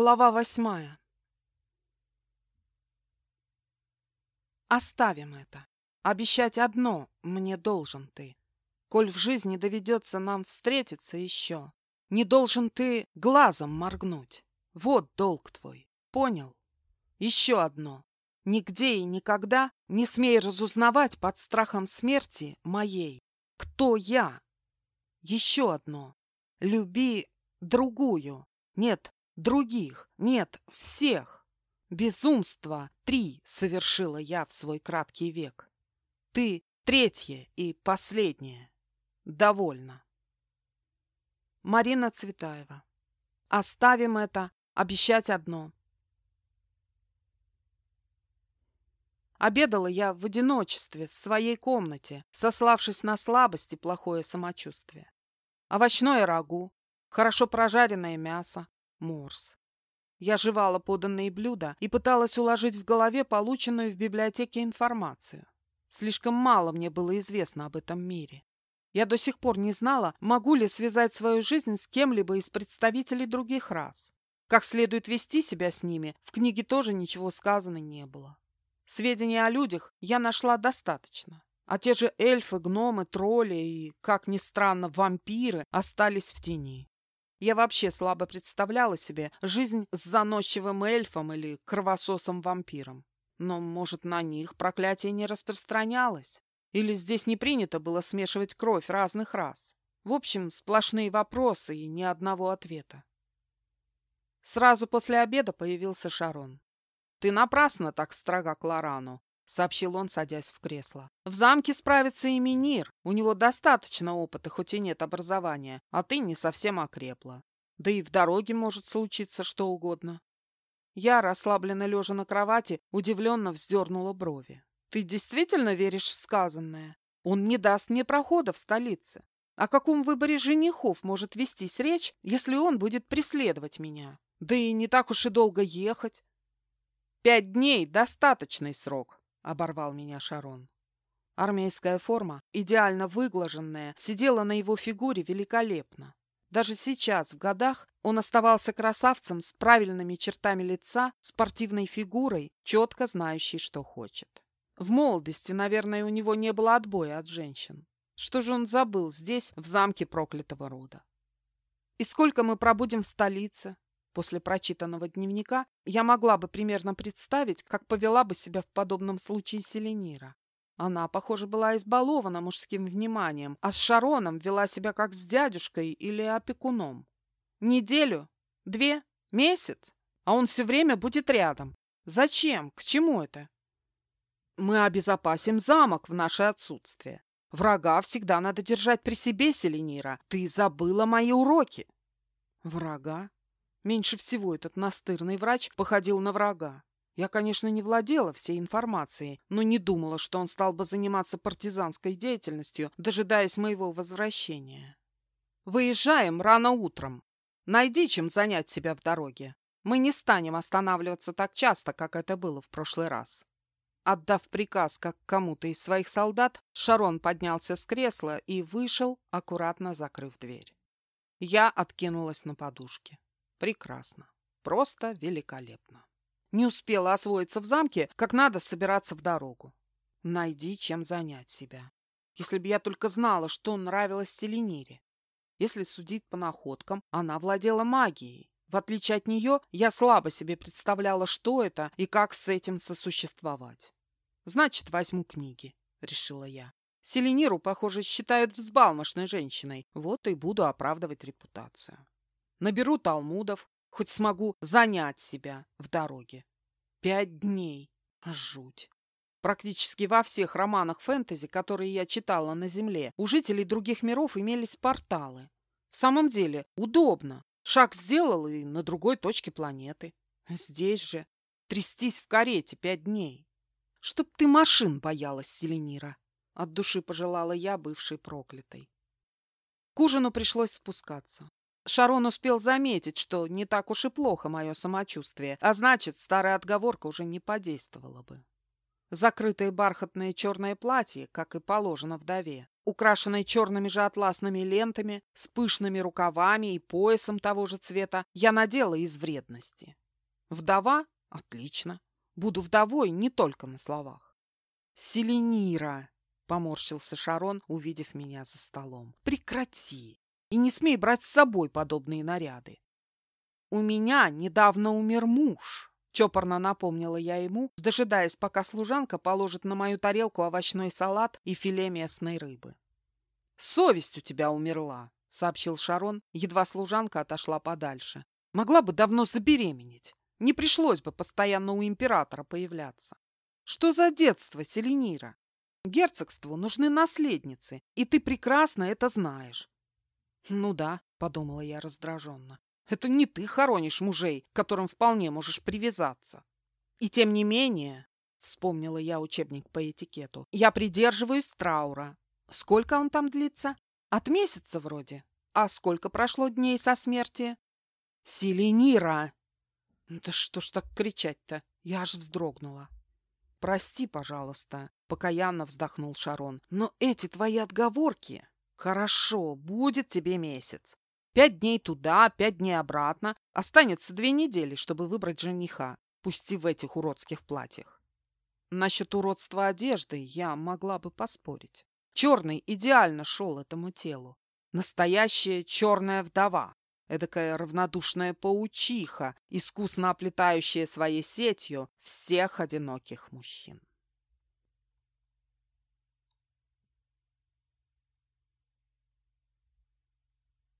Глава восьмая. Оставим это. Обещать одно мне должен ты. Коль в жизни доведется нам встретиться еще, не должен ты глазом моргнуть. Вот долг твой. Понял? Еще одно. Нигде и никогда не смей разузнавать под страхом смерти моей, кто я. Еще одно. Люби другую. Нет, других, нет, всех. Безумство три совершила я в свой краткий век. Ты третье и последнее. Довольно. Марина Цветаева. Оставим это, обещать одно. Обедала я в одиночестве, в своей комнате, сославшись на слабость и плохое самочувствие. Овощное рагу, хорошо прожаренное мясо, Морс. Я жевала поданные блюда и пыталась уложить в голове полученную в библиотеке информацию. Слишком мало мне было известно об этом мире. Я до сих пор не знала, могу ли связать свою жизнь с кем-либо из представителей других рас. Как следует вести себя с ними, в книге тоже ничего сказано не было. Сведений о людях я нашла достаточно. А те же эльфы, гномы, тролли и, как ни странно, вампиры остались в тени. Я вообще слабо представляла себе жизнь с заносчивым эльфом или кровососом-вампиром. Но, может, на них проклятие не распространялось? Или здесь не принято было смешивать кровь разных рас? В общем, сплошные вопросы и ни одного ответа. Сразу после обеда появился Шарон. «Ты напрасно так строга к Лорану сообщил он, садясь в кресло. «В замке справится и Минир. У него достаточно опыта, хоть и нет образования, а ты не совсем окрепла. Да и в дороге может случиться что угодно». Я, расслабленно лежа на кровати, удивленно вздернула брови. «Ты действительно веришь в сказанное? Он не даст мне прохода в столице. О каком выборе женихов может вестись речь, если он будет преследовать меня? Да и не так уж и долго ехать. Пять дней – достаточный срок оборвал меня Шарон. Армейская форма, идеально выглаженная, сидела на его фигуре великолепно. Даже сейчас, в годах, он оставался красавцем с правильными чертами лица, спортивной фигурой, четко знающей, что хочет. В молодости, наверное, у него не было отбоя от женщин. Что же он забыл здесь, в замке проклятого рода? И сколько мы пробудем в столице? После прочитанного дневника я могла бы примерно представить, как повела бы себя в подобном случае Селенира. Она, похоже, была избалована мужским вниманием, а с Шароном вела себя как с дядюшкой или опекуном. Неделю? Две? Месяц? А он все время будет рядом. Зачем? К чему это? Мы обезопасим замок в наше отсутствие. Врага всегда надо держать при себе, Селенира. Ты забыла мои уроки. Врага? Меньше всего этот настырный врач походил на врага. Я, конечно, не владела всей информацией, но не думала, что он стал бы заниматься партизанской деятельностью, дожидаясь моего возвращения. Выезжаем рано утром. Найди, чем занять себя в дороге. Мы не станем останавливаться так часто, как это было в прошлый раз. Отдав приказ как кому-то из своих солдат, Шарон поднялся с кресла и вышел, аккуратно закрыв дверь. Я откинулась на подушке. Прекрасно. Просто великолепно. Не успела освоиться в замке, как надо собираться в дорогу. Найди, чем занять себя. Если бы я только знала, что нравилось Селенире. Если судить по находкам, она владела магией. В отличие от нее, я слабо себе представляла, что это и как с этим сосуществовать. Значит, возьму книги, решила я. Селениру, похоже, считают взбалмошной женщиной. Вот и буду оправдывать репутацию. Наберу талмудов, хоть смогу занять себя в дороге. Пять дней. Жуть. Практически во всех романах фэнтези, которые я читала на Земле, у жителей других миров имелись порталы. В самом деле, удобно. Шаг сделал и на другой точке планеты. Здесь же трястись в карете пять дней. Чтоб ты машин боялась, Селенира. От души пожелала я, бывшей проклятой. К ужину пришлось спускаться. Шарон успел заметить, что не так уж и плохо мое самочувствие, а значит, старая отговорка уже не подействовала бы. Закрытое бархатное черное платье, как и положено вдове, украшенное черными же атласными лентами, с пышными рукавами и поясом того же цвета, я надела из вредности. Вдова? Отлично. Буду вдовой не только на словах. Селенира, поморщился Шарон, увидев меня за столом. Прекрати и не смей брать с собой подобные наряды. У меня недавно умер муж, Чопорно напомнила я ему, дожидаясь, пока служанка положит на мою тарелку овощной салат и филе местной рыбы. «Совесть у тебя умерла», — сообщил Шарон, едва служанка отошла подальше. «Могла бы давно забеременеть. Не пришлось бы постоянно у императора появляться. Что за детство, Селенира? Герцогству нужны наследницы, и ты прекрасно это знаешь». «Ну да», — подумала я раздраженно. Это не ты хоронишь мужей, к которым вполне можешь привязаться. И тем не менее, вспомнила я учебник по этикету, я придерживаюсь траура. Сколько он там длится? От месяца вроде. А сколько прошло дней со смерти? Селенира! Да что ж так кричать-то? Я аж вздрогнула. Прости, пожалуйста, покаянно вздохнул Шарон. Но эти твои отговорки... Хорошо, будет тебе месяц. Пять дней туда, пять дней обратно. Останется две недели, чтобы выбрать жениха, пусть и в этих уродских платьях. Насчет уродства одежды я могла бы поспорить. Черный идеально шел этому телу. Настоящая черная вдова, эдакая равнодушная паучиха, искусно оплетающая своей сетью всех одиноких мужчин.